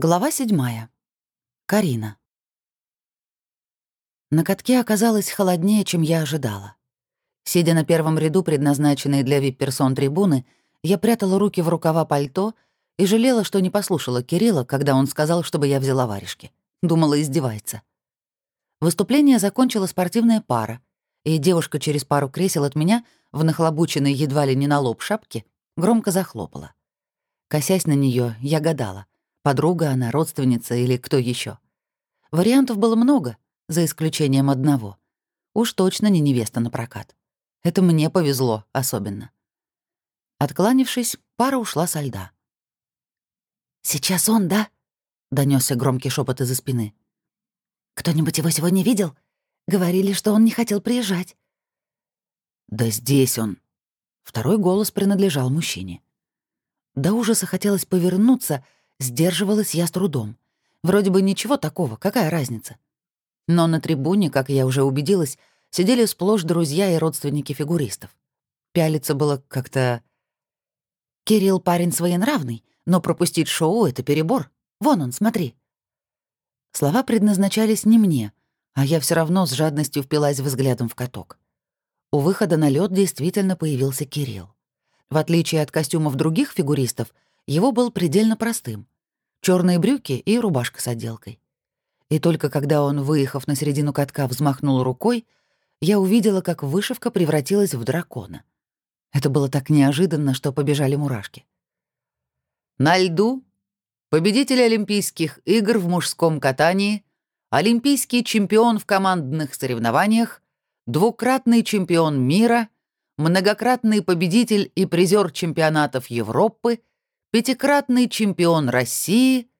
Глава седьмая. Карина. На катке оказалось холоднее, чем я ожидала. Сидя на первом ряду, предназначенной для вип-персон трибуны, я прятала руки в рукава пальто и жалела, что не послушала Кирилла, когда он сказал, чтобы я взяла варежки. Думала, издевается. Выступление закончила спортивная пара, и девушка через пару кресел от меня, в нахлобученной едва ли не на лоб шапке, громко захлопала. Косясь на нее, я гадала — Подруга она, родственница или кто еще. Вариантов было много, за исключением одного. Уж точно не невеста на прокат. Это мне повезло особенно. Откланившись, пара ушла со льда. «Сейчас он, да?» — донесся громкий шепот из-за спины. «Кто-нибудь его сегодня видел? Говорили, что он не хотел приезжать». «Да здесь он». Второй голос принадлежал мужчине. До ужаса хотелось повернуться — Сдерживалась я с трудом. Вроде бы ничего такого, какая разница? Но на трибуне, как я уже убедилась, сидели сплошь друзья и родственники фигуристов. Пялиться было как-то... Кирилл парень своенравный, но пропустить шоу — это перебор. Вон он, смотри. Слова предназначались не мне, а я все равно с жадностью впилась взглядом в каток. У выхода на лед действительно появился Кирилл. В отличие от костюмов других фигуристов, его был предельно простым. черные брюки и рубашка с отделкой. И только когда он, выехав на середину катка, взмахнул рукой, я увидела, как вышивка превратилась в дракона. Это было так неожиданно, что побежали мурашки. На льду победитель Олимпийских игр в мужском катании, олимпийский чемпион в командных соревнованиях, двукратный чемпион мира, многократный победитель и призер чемпионатов Европы — пятикратный чемпион России.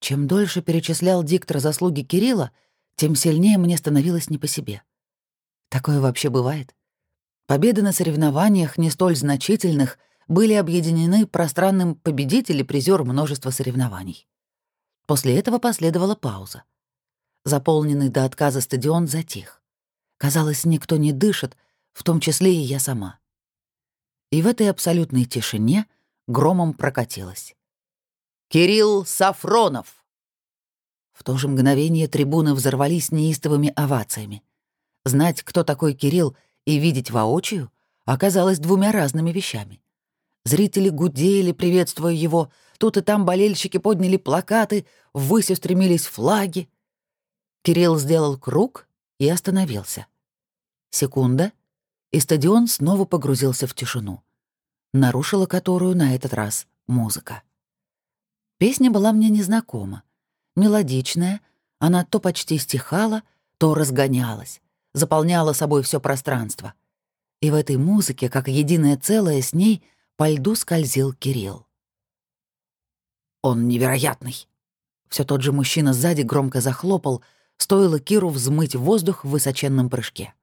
Чем дольше перечислял диктор заслуги Кирилла, тем сильнее мне становилось не по себе. Такое вообще бывает? Победы на соревнованиях, не столь значительных, были объединены пространным победитель и призер множества соревнований. После этого последовала пауза. Заполненный до отказа стадион затих. Казалось, никто не дышит, в том числе и я сама. И в этой абсолютной тишине громом прокатилась. «Кирилл Сафронов!» В то же мгновение трибуны взорвались неистовыми овациями. Знать, кто такой Кирилл, и видеть воочию оказалось двумя разными вещами. Зрители гудели, приветствуя его, тут и там болельщики подняли плакаты, ввысь устремились флаги. Кирилл сделал круг и остановился. Секунда, и стадион снова погрузился в тишину нарушила которую на этот раз музыка. Песня была мне незнакома. Мелодичная, она то почти стихала, то разгонялась, заполняла собой все пространство. И в этой музыке, как единое целое с ней, по льду скользил Кирилл. «Он невероятный!» Все тот же мужчина сзади громко захлопал, стоило Киру взмыть воздух в высоченном прыжке.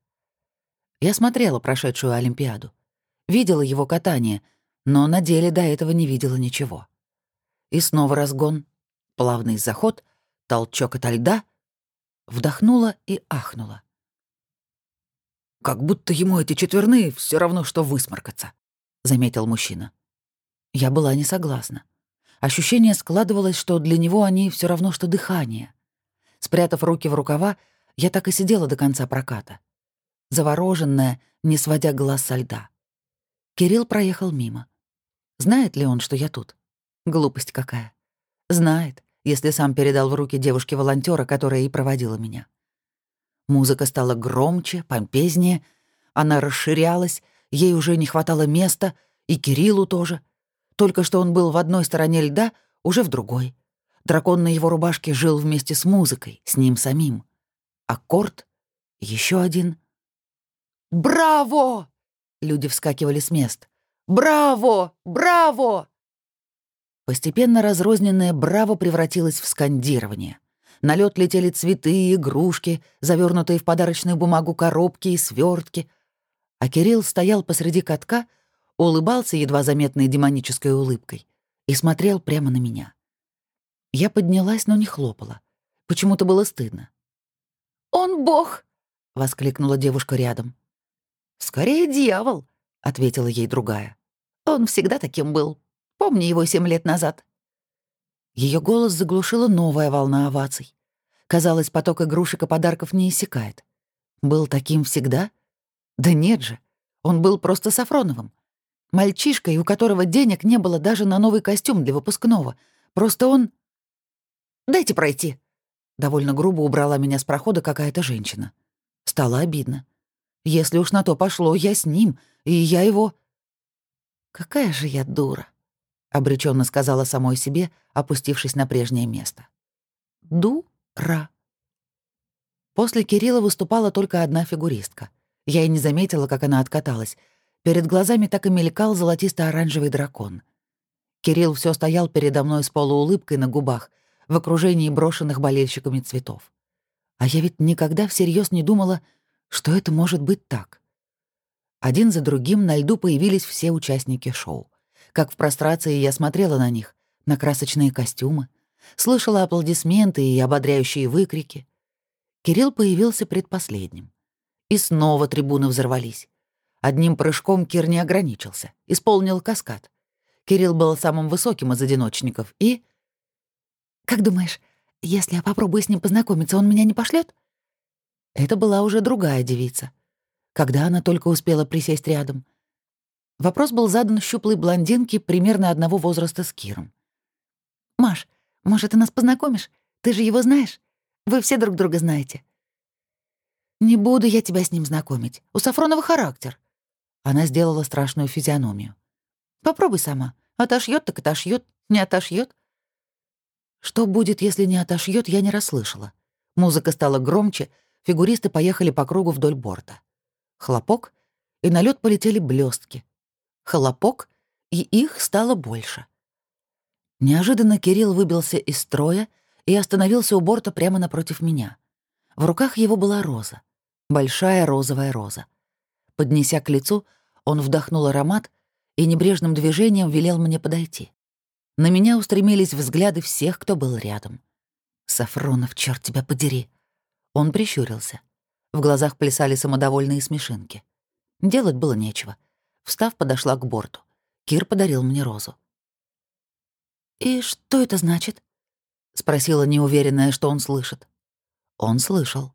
Я смотрела прошедшую Олимпиаду видела его катание, но на деле до этого не видела ничего. И снова разгон, плавный заход, толчок ото льда, вдохнула и ахнула. «Как будто ему эти четверные все равно, что высморкаться», — заметил мужчина. Я была не согласна. Ощущение складывалось, что для него они все равно, что дыхание. Спрятав руки в рукава, я так и сидела до конца проката. Завороженная, не сводя глаз со льда. Кирилл проехал мимо. Знает ли он, что я тут? Глупость какая. Знает, если сам передал в руки девушке волонтера которая и проводила меня. Музыка стала громче, помпезнее, она расширялась, ей уже не хватало места, и Кириллу тоже. Только что он был в одной стороне льда, уже в другой. Дракон на его рубашке жил вместе с музыкой, с ним самим. Аккорд, еще один. «Браво!» Люди вскакивали с мест. «Браво! Браво!» Постепенно разрозненное «браво» превратилось в скандирование. На лед летели цветы и игрушки, завернутые в подарочную бумагу коробки и свертки. А Кирилл стоял посреди катка, улыбался едва заметной демонической улыбкой и смотрел прямо на меня. Я поднялась, но не хлопала. Почему-то было стыдно. «Он бог!» — воскликнула девушка рядом. «Скорее дьявол», — ответила ей другая. «Он всегда таким был. Помни его семь лет назад». Ее голос заглушила новая волна оваций. Казалось, поток игрушек и подарков не иссякает. Был таким всегда? Да нет же. Он был просто Сафроновым. Мальчишкой, у которого денег не было даже на новый костюм для выпускного. Просто он... «Дайте пройти!» Довольно грубо убрала меня с прохода какая-то женщина. Стало обидно. Если уж на то пошло, я с ним, и я его... «Какая же я дура!» — обреченно сказала самой себе, опустившись на прежнее место. «Дура!» После Кирилла выступала только одна фигуристка. Я и не заметила, как она откаталась. Перед глазами так и мелькал золотисто-оранжевый дракон. Кирилл все стоял передо мной с полуулыбкой на губах, в окружении брошенных болельщиками цветов. А я ведь никогда всерьез не думала, что это может быть так. Один за другим на льду появились все участники шоу. Как в прострации я смотрела на них, на красочные костюмы, слышала аплодисменты и ободряющие выкрики. Кирилл появился предпоследним. И снова трибуны взорвались. Одним прыжком Кир не ограничился, исполнил каскад. Кирилл был самым высоким из одиночников и... «Как думаешь, если я попробую с ним познакомиться, он меня не пошлет? Это была уже другая девица. Когда она только успела присесть рядом. Вопрос был задан щуплой блондинке примерно одного возраста с Киром. «Маш, может, ты нас познакомишь? Ты же его знаешь?» Вы все друг друга знаете». «Не буду я тебя с ним знакомить. У Сафронова характер». Она сделала страшную физиономию. «Попробуй сама. Отошьет, так отошьет. Не отошьет. Что будет, если не отошьет, я не расслышала. Музыка стала громче, фигуристы поехали по кругу вдоль борта. Хлопок, и на лед полетели блестки. Хлопок, и их стало больше. Неожиданно Кирилл выбился из строя и остановился у борта прямо напротив меня. В руках его была роза. Большая розовая роза. Поднеся к лицу, он вдохнул аромат и небрежным движением велел мне подойти. На меня устремились взгляды всех, кто был рядом. «Сафронов, черт тебя подери!» Он прищурился. В глазах плясали самодовольные смешинки. Делать было нечего. Встав, подошла к борту. Кир подарил мне розу. «И что это значит?» — спросила неуверенная, что он слышит. Он слышал.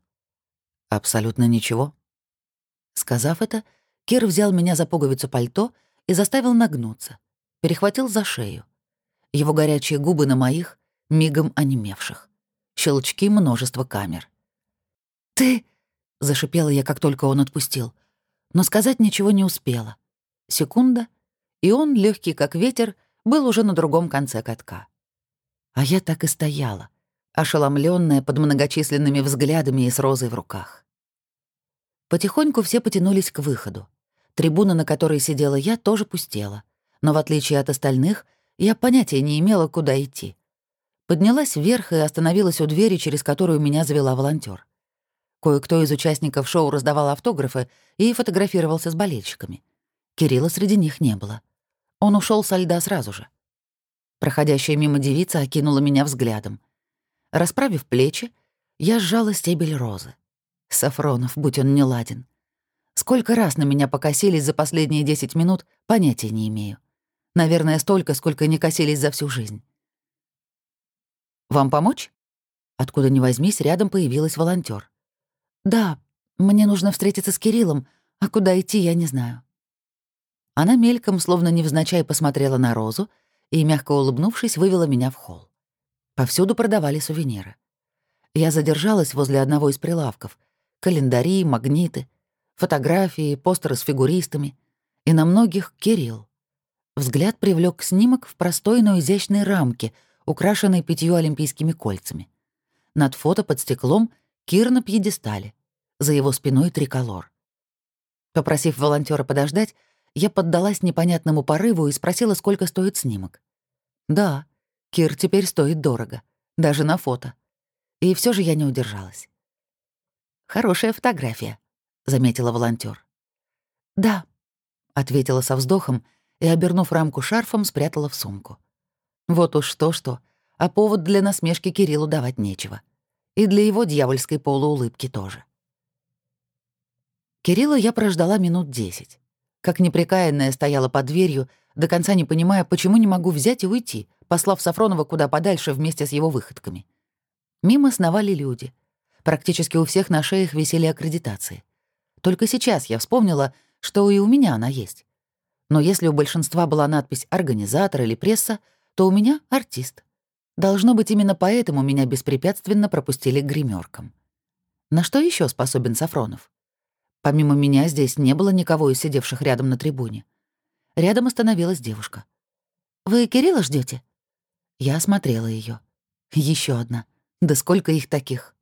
«Абсолютно ничего». Сказав это, Кир взял меня за пуговицу пальто и заставил нагнуться, перехватил за шею. Его горячие губы на моих, мигом онемевших. Щелчки множества камер. «Ты...» — зашипела я, как только он отпустил. Но сказать ничего не успела. Секунда, и он, легкий как ветер, был уже на другом конце катка. А я так и стояла, ошеломленная под многочисленными взглядами и с розой в руках. Потихоньку все потянулись к выходу. Трибуна, на которой сидела я, тоже пустела. Но в отличие от остальных, я понятия не имела, куда идти. Поднялась вверх и остановилась у двери, через которую меня завела волонтер. Кое-кто из участников шоу раздавал автографы и фотографировался с болельщиками. Кирилла среди них не было. Он ушел со льда сразу же. Проходящая мимо девица окинула меня взглядом. Расправив плечи, я сжала стебель розы. Сафронов, будь он не ладен. Сколько раз на меня покосились за последние десять минут, понятия не имею. Наверное, столько, сколько не косились за всю жизнь. «Вам помочь?» Откуда ни возьмись, рядом появилась волонтер. «Да, мне нужно встретиться с Кириллом, а куда идти, я не знаю». Она мельком, словно невзначай, посмотрела на розу и, мягко улыбнувшись, вывела меня в холл. Повсюду продавали сувениры. Я задержалась возле одного из прилавков. Календари, магниты, фотографии, постеры с фигуристами. И на многих — Кирилл. Взгляд привлек снимок в простой, но изящной рамке, украшенной пятью олимпийскими кольцами. Над фото под стеклом Кир на пьедестале. За его спиной триколор. Попросив волонтера подождать, я поддалась непонятному порыву и спросила, сколько стоит снимок. Да, Кир теперь стоит дорого, даже на фото. И все же я не удержалась. «Хорошая фотография», — заметила волонтер. «Да», — ответила со вздохом и, обернув рамку шарфом, спрятала в сумку. Вот уж что-что, а повод для насмешки Кириллу давать нечего. И для его дьявольской полуулыбки тоже. Кирилла я прождала минут десять. Как непрекаянная стояла под дверью, до конца не понимая, почему не могу взять и уйти, послав Сафронова куда подальше вместе с его выходками. Мимо сновали люди. Практически у всех на шеях висели аккредитации. Только сейчас я вспомнила, что и у меня она есть. Но если у большинства была надпись «организатор» или «пресса», то у меня — артист. Должно быть, именно поэтому меня беспрепятственно пропустили к гримеркам. На что еще способен Сафронов? Помимо меня здесь не было никого из сидевших рядом на трибуне. Рядом остановилась девушка. «Вы Кирилла ждете? Я осмотрела ее. Еще одна. Да сколько их таких?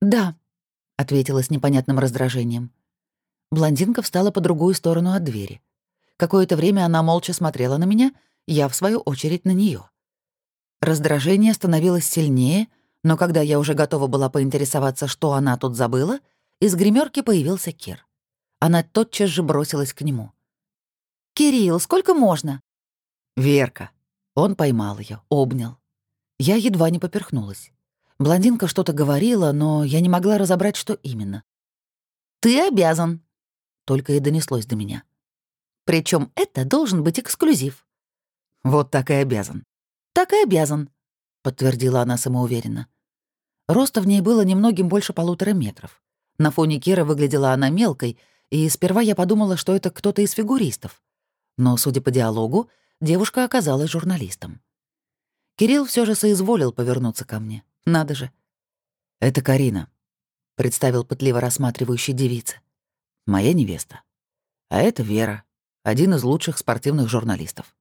«Да», — ответила с непонятным раздражением. Блондинка встала по другую сторону от двери. Какое-то время она молча смотрела на меня, я, в свою очередь, на нее. Раздражение становилось сильнее, но когда я уже готова была поинтересоваться, что она тут забыла, из гримерки появился Кир. Она тотчас же бросилась к нему. «Кирилл, сколько можно?» «Верка». Он поймал ее, обнял. Я едва не поперхнулась. Блондинка что-то говорила, но я не могла разобрать, что именно. «Ты обязан», — только и донеслось до меня. Причем это должен быть эксклюзив. Вот так и обязан. Так и обязан, подтвердила она самоуверенно. Роста в ней было немногим больше полутора метров. На фоне Кира выглядела она мелкой, и сперва я подумала, что это кто-то из фигуристов. Но, судя по диалогу, девушка оказалась журналистом. Кирилл все же соизволил повернуться ко мне. Надо же. «Это Карина», — представил пытливо рассматривающий девица. «Моя невеста. А это Вера, один из лучших спортивных журналистов.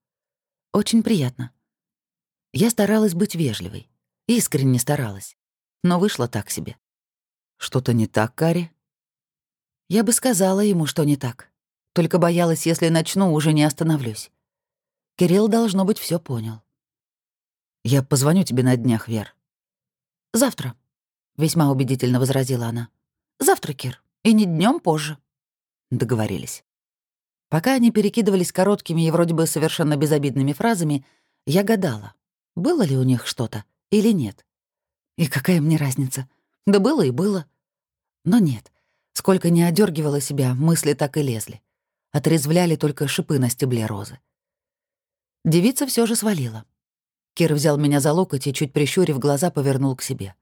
Очень приятно. Я старалась быть вежливой. Искренне старалась. Но вышло так себе. Что-то не так, Кари? Я бы сказала ему, что не так. Только боялась, если начну, уже не остановлюсь. Кирилл, должно быть, все понял. «Я позвоню тебе на днях, Вер». «Завтра», — весьма убедительно возразила она. «Завтра, Кир, и не днем позже». Договорились. Пока они перекидывались короткими и вроде бы совершенно безобидными фразами, я гадала, было ли у них что-то или нет. И какая мне разница? Да было и было. Но нет. Сколько не одергивала себя, мысли так и лезли. Отрезвляли только шипы на стебле розы. Девица все же свалила. Кир взял меня за локоть и, чуть прищурив глаза, повернул к себе.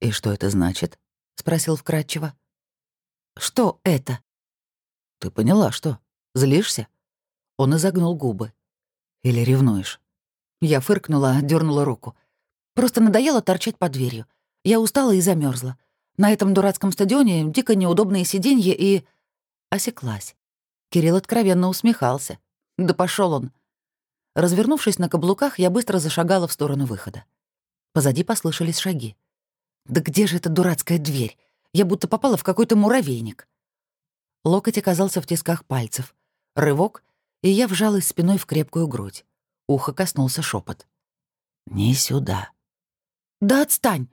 «И что это значит?» — спросил вкратчиво. «Что это?» «Ты поняла, что? Злишься?» Он изогнул губы. «Или ревнуешь?» Я фыркнула, дернула руку. Просто надоело торчать под дверью. Я устала и замерзла. На этом дурацком стадионе дико неудобные сиденья и... Осеклась. Кирилл откровенно усмехался. Да пошел он. Развернувшись на каблуках, я быстро зашагала в сторону выхода. Позади послышались шаги. «Да где же эта дурацкая дверь? Я будто попала в какой-то муравейник». Локоть оказался в тисках пальцев. Рывок, и я вжалась спиной в крепкую грудь. Ухо коснулся шепот. «Не сюда». «Да отстань!»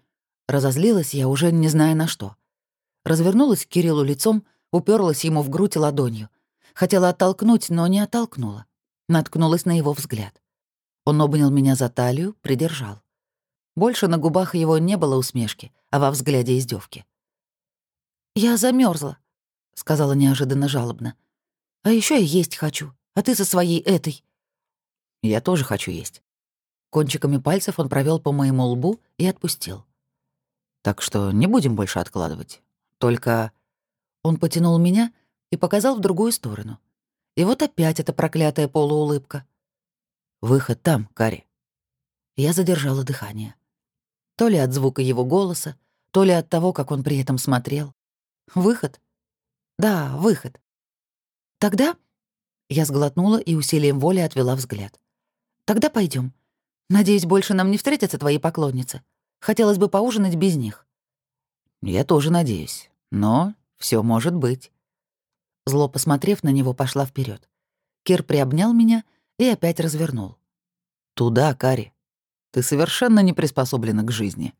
Разозлилась я, уже не зная на что. Развернулась к Кириллу лицом, уперлась ему в грудь ладонью. Хотела оттолкнуть, но не оттолкнула. Наткнулась на его взгляд. Он обнял меня за талию, придержал. Больше на губах его не было усмешки, а во взгляде издевки. «Я замерзла, — сказала неожиданно жалобно. «А еще я есть хочу, а ты со своей этой...» «Я тоже хочу есть». Кончиками пальцев он провел по моему лбу и отпустил. «Так что не будем больше откладывать. Только...» Он потянул меня и показал в другую сторону. И вот опять эта проклятая полуулыбка. «Выход там, Кари». Я задержала дыхание. То ли от звука его голоса, то ли от того, как он при этом смотрел. Выход? Да, выход. Тогда... Я сглотнула и усилием воли отвела взгляд. Тогда пойдем. Надеюсь, больше нам не встретятся твои поклонницы. Хотелось бы поужинать без них. Я тоже надеюсь. Но все может быть. Зло посмотрев на него, пошла вперед. Кир приобнял меня и опять развернул. «Туда, Кари. Ты совершенно не приспособлена к жизни.